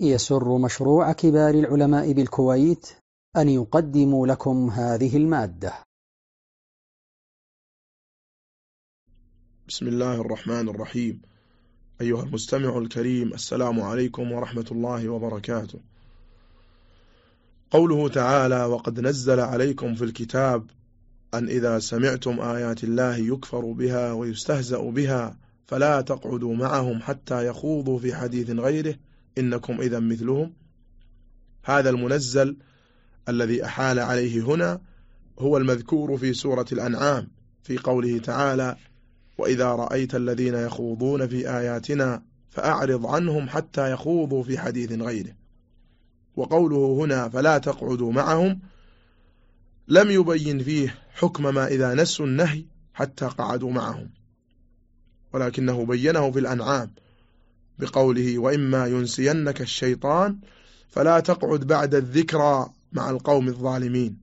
يسر مشروع كبار العلماء بالكويت أن يقدم لكم هذه المادة. بسم الله الرحمن الرحيم. أيها المستمع الكريم السلام عليكم ورحمة الله وبركاته. قوله تعالى وقد نزل عليكم في الكتاب أن إذا سمعتم آيات الله يكفر بها ويستهزأ بها فلا تقعدوا معهم حتى يخوضوا في حديث غيره إنكم إذا مثلهم. هذا المنزل الذي أحال عليه هنا هو المذكور في سورة الأنعام في قوله تعالى وإذا رأيت الذين يخوضون في آياتنا فأعرض عنهم حتى يخوضوا في حديث غيره وقوله هنا فلا تقعدوا معهم لم يبين فيه حكم ما إذا نسوا النهي حتى قعدوا معهم ولكنه بينه في الأنعام. بقوله وإما ينسينك الشيطان فلا تقعد بعد الذكرى مع القوم الظالمين.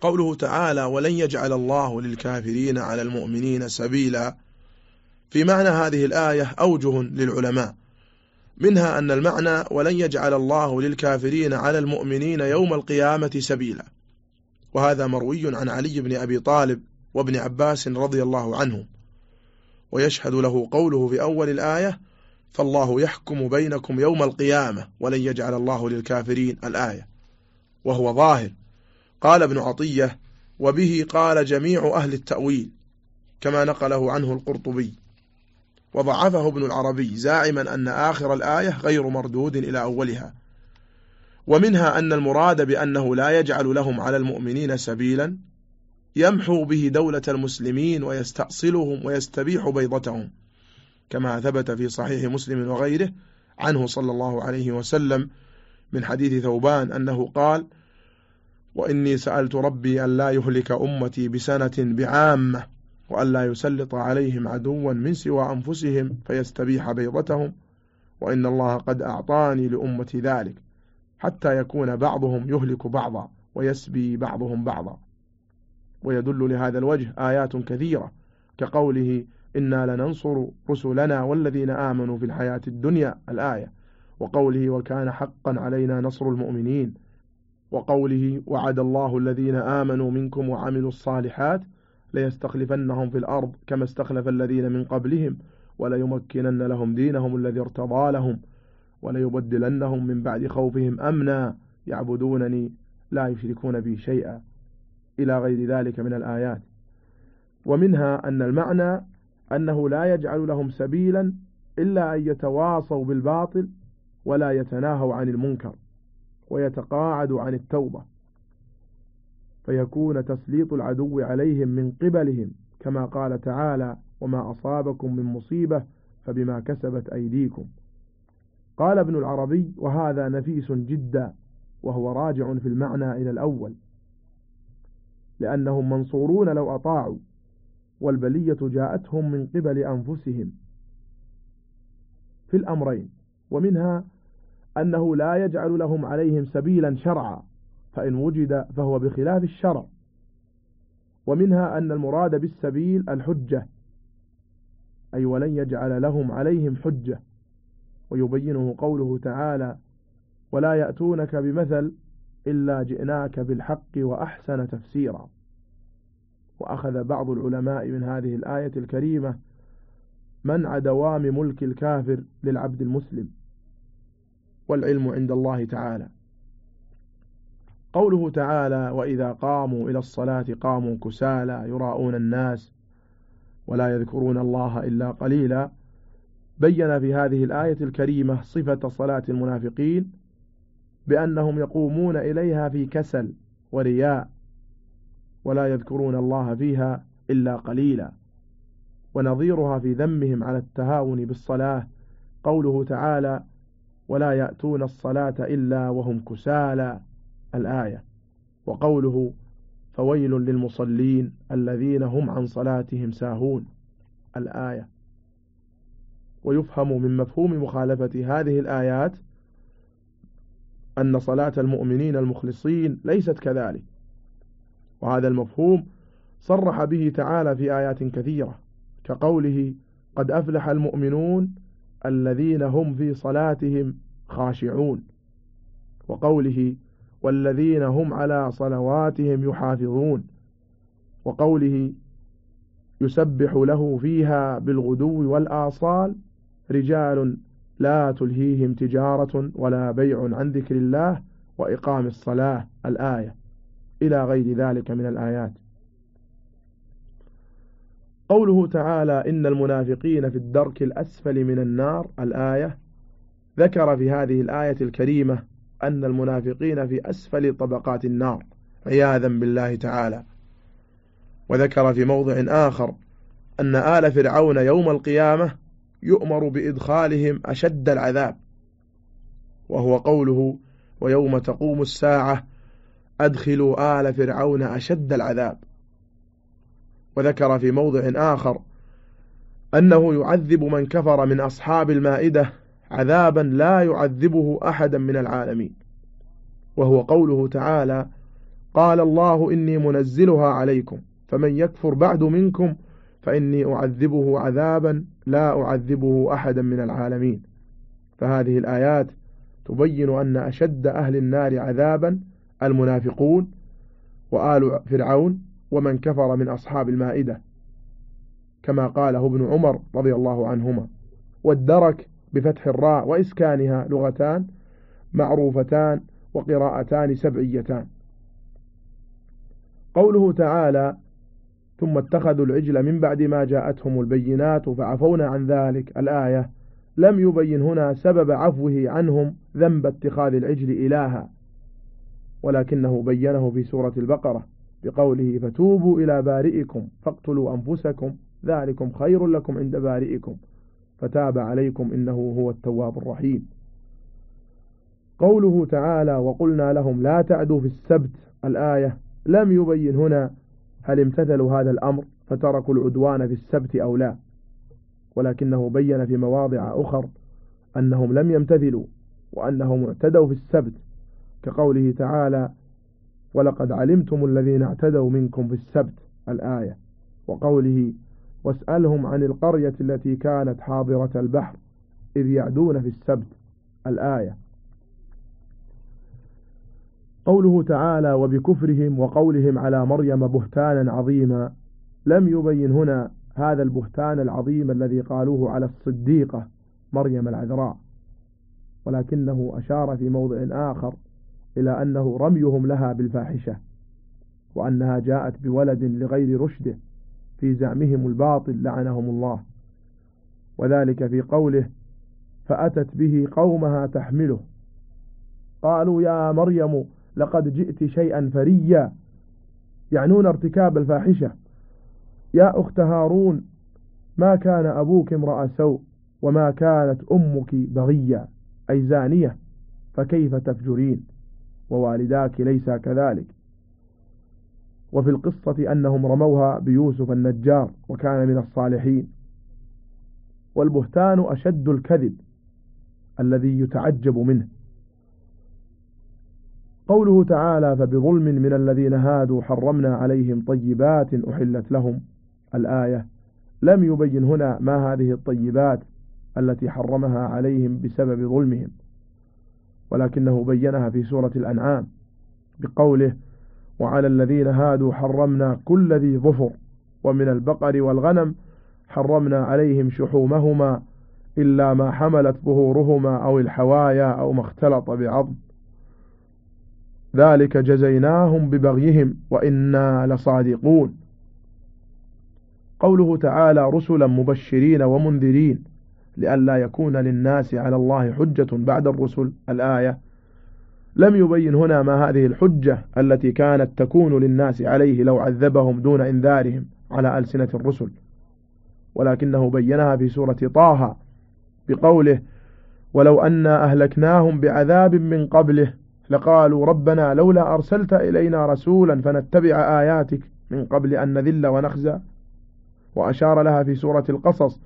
قوله تعالى ولن يجعل الله للكافرين على المؤمنين سبيلا. في معنى هذه الآية أوجه للعلماء. منها أن المعنى ولن يجعل الله للكافرين على المؤمنين يوم القيامة سبيلا. وهذا مروي عن علي بن أبي طالب وابن عباس رضي الله عنهم ويشهد له قوله في أول الآية فالله يحكم بينكم يوم القيامة ولن يجعل الله للكافرين الآية وهو ظاهر. قال ابن عطية وبه قال جميع أهل التأويل كما نقله عنه القرطبي وضعفه ابن العربي زاعما أن آخر الآية غير مردود إلى أولها. ومنها أن المراد بأنه لا يجعل لهم على المؤمنين سبيلا يمحو به دولة المسلمين ويستأصلهم ويستبيح بيضتهم كما ثبت في صحيح مسلم وغيره عنه صلى الله عليه وسلم من حديث ثوبان أنه قال وإني سألت ربي أن لا يهلك أمتي بسنة بعامة وأن لا يسلط عليهم عدوا من سوى أنفسهم فيستبيح بيضتهم وإن الله قد أعطاني لأمتي ذلك حتى يكون بعضهم يهلك بعضا ويسبي بعضهم بعضا. ويدل لهذا الوجه آيات كثيرة كقوله إنا لننصر رسلنا والذين آمنوا في الحياة الدنيا الآية وقوله وكان حقا علينا نصر المؤمنين وقوله وعد الله الذين آمنوا منكم وعملوا الصالحات ليستخلفنهم في الأرض كما استخلف الذين من قبلهم وليمكنن لهم دينهم الذي ارتضى لهم وليبدلنهم من بعد خوفهم أمنا يعبدونني لا يشركون بي شيئا إلى غير ذلك من الآيات. ومنها أن المعنى أنه لا يجعل لهم سبيلا إلا أن يتواصوا بالباطل ولا يتناهوا عن المنكر ويتقاعدوا عن التوبة. فيكون تسليط العدو عليهم من قبلهم كما قال تعالى وما أصابكم من مصيبة فبما كسبت أيديكم قال ابن العربي وهذا نفيس جدا وهو راجع في المعنى إلى الأول لأنهم منصورون لو أطاعوا والبلية جاءتهم من قبل أنفسهم. في الأمرين ومنها أنه لا يجعل لهم عليهم سبيلا شرعا فإن وجد فهو بخلاف الشرع. ومنها أن المراد بالسبيل الحجة أي ولن يجعل لهم عليهم حجة. ويبينه قوله تعالى ولا يأتونك بمثل إلا جئناك بالحق وأحسن تفسيرا. وأخذ بعض العلماء من هذه الآية الكريمة منع دوام ملك الكافر للعبد المسلم والعلم عند الله تعالى. قوله تعالى وإذا قاموا إلى الصلاة قاموا كسالى يراءون الناس ولا يذكرون الله إلا قليلا. بين في هذه الآية الكريمة صفة صلاة المنافقين بأنهم يقومون إليها في كسل ورياء ولا يذكرون الله فيها إلا قليلا. ونظيرها في ذمهم على التهاون بالصلاة. قوله تعالى ولا يأتون الصلاة إلا وهم كسالى الآية. وقوله فويل للمصلين الذين هم عن صلاتهم ساهون الآية. ويفهم من مفهوم مخالفة هذه الآيات أن صلاة المؤمنين المخلصين ليست كذلك. وهذا المفهوم صرح به تعالى في آيات كثيرة كقوله قد أفلح المؤمنون الذين هم في صلاتهم خاشعون وقوله والذين هم على صلواتهم يحافظون وقوله يسبح له فيها بالغدو والآصال رجال لا تلهيهم تجارة ولا بيع عن ذكر الله وإقام الصلاة الآية إلى غير ذلك من الآيات. قوله تعالى إن المنافقين في الدرك الأسفل من النار الآية ذكر في هذه الآية الكريمة أن المنافقين في أسفل طبقات النار عياذا بالله تعالى. وذكر في موضع آخر أن آل فرعون يوم القيامة يؤمر بإدخالهم أشد العذاب. وهو قوله ويوم تقوم الساعة أدخلوا آل فرعون أشد العذاب. وذكر في موضع آخر أنه يعذب من كفر من أصحاب المائدة عذابا لا يعذبه أحدا من العالمين. وهو قوله تعالى قال الله إني منزلها عليكم فمن يكفر بعد منكم فإني أعذبه عذابا لا أعذبه أحدا من العالمين. فهذه الآيات تبين أن أشد أهل النار عذابا المنافقون وآل فرعون ومن كفر من أصحاب المائدة كما قاله ابن عمر رضي الله عنهما. والدرك بفتح الراء وإسكانها لغتان معروفتان وقراءتان سبعيتان. قوله تعالى ثم اتخذوا العجل من بعد ما جاءتهم البينات فعفونا عن ذلك. الآية لم يبين هنا سبب عفوه عنهم ذنب اتخاذ العجل إلها ولكنه بينه في سورة البقرة بقوله فتوبوا إلى بارئكم فاقتلوا أنفسكم ذلكم خير لكم عند بارئكم فتاب عليكم إنه هو التواب الرحيم. قوله تعالى وقلنا لهم لا تعدوا في السبت. الآية لم يبين هنا هل امتثلوا هذا الأمر فتركوا العدوان في السبت أو لا؟ ولكنه بين في مواضع أخر أنهم لم يمتثلوا وأنهم اعتدوا في السبت كقوله تعالى ولقد علمتم الذين اعتدوا منكم في السبت الآية وقوله واسألهم عن القرية التي كانت حاضرة البحر إذ يعدون في السبت الآية. قوله تعالى وبكفرهم وقولهم على مريم بهتانا عظيما. لم يبين هنا هذا البهتان العظيم الذي قالوه على الصديقة مريم العذراء ولكنه أشار في موضع آخر إلى أنه رميهم لها بالفاحشة وأنها جاءت بولد لغير رشده في زعمهم الباطل لعنهم الله. وذلك في قوله فأتت به قومها تحمله. قالوا يا مريم لقد جئت شيئا فريا. يعنون ارتكاب الفاحشة. يا أخت هارون ما كان أبوك امرأ سوء وما كانت أمك بغيا أي زانية فكيف تفجرين؟ ووالداك ليس كذلك. وفي القصة أنهم رموها بيوسف النجار وكان من الصالحين. والبهتان أشد الكذب الذي يتعجب منه. قوله تعالى فبظلم من الذين هادوا حرمنا عليهم طيبات أحلت لهم. الآية لم يبين هنا ما هذه الطيبات التي حرمها عليهم بسبب ظلمهم ولكنه بينها في سورة الأنعام بقوله وعلى الذين هادوا حرمنا كل ذي ظفر ومن البقر والغنم حرمنا عليهم شحومهما إلا ما حملت ظهورهما أو الحوايا أو ما اختلط بعظم. ذلك جزيناهم ببغيهم وإنا لصادقون. قوله تعالى رسلا مبشرين ومنذرين لئلا يكون للناس على الله حجة بعد الرسل. الآية لم يبين هنا ما هذه الحجة التي كانت تكون للناس عليه لو عذبهم دون إنذارهم على ألسنة الرسل. ولكنه بينها في سورة طه بقوله ولو أنا أهلكناهم بعذاب من قبله لقالوا ربنا لولا أرسلت إلينا رسولا فنتبع آياتك من قبل أن نذل ونخزى. وأشار لها في سورة القصص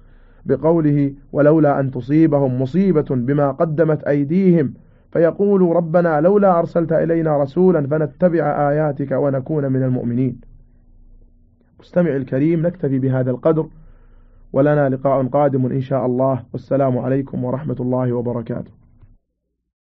بقوله ولولا أن تصيبهم مصيبة بما قدمت أيديهم فيقولوا ربنا لولا أرسلت إلينا رسولا فنتبع آياتك ونكون من المؤمنين. مستمع الكريم نكتفي بهذا القدر. ولنا لقاء قادم إن شاء الله. والسلام عليكم ورحمة الله وبركاته.